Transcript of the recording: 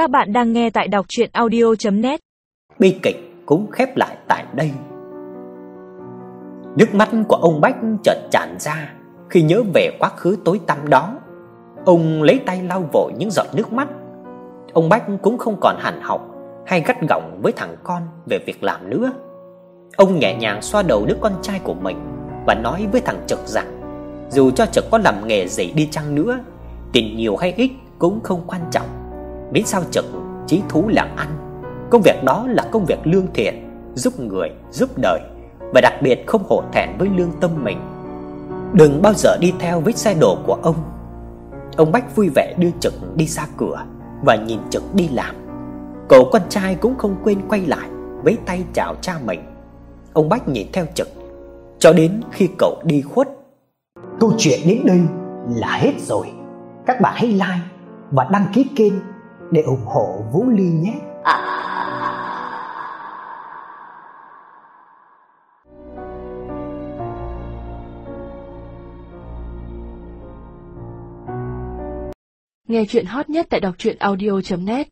Các bạn đang nghe tại đọc chuyện audio.net Bi kịch cũng khép lại tại đây. Nước mắt của ông Bách chợt tràn ra Khi nhớ về quá khứ tối tăm đó. Ông lấy tay lau vội những giọt nước mắt. Ông Bách cũng không còn hằn học Hay gắt gỏng với thằng con về việc làm nữa. Ông nhẹ nhàng xoa đầu đứa con trai của mình Và nói với thằng Trực rằng, Dù cho Trực có làm nghề gì đi chăng nữa, Tiền nhiều hay ít cũng không quan trọng. Miễn sao Trực chí thú làm ăn. Công việc đó là công việc lương thiện Giúp người, giúp đời Và đặc biệt không hổ thẹn với lương tâm mình. Đừng bao giờ đi theo với xe đổ của ông. Ông Bách vui vẻ đưa Trực đi ra cửa Và nhìn Trực đi làm. Cậu con trai cũng không quên quay lại Với tay chào cha mình. Ông Bách nhìn theo Trực Cho đến khi cậu đi khuất. Câu chuyện đến đây là hết rồi. Các bạn hãy like và đăng ký kênh để ủng hộ Vũ Ly nhé. Nghe chuyện hot nhất tại đọc truyện audio.net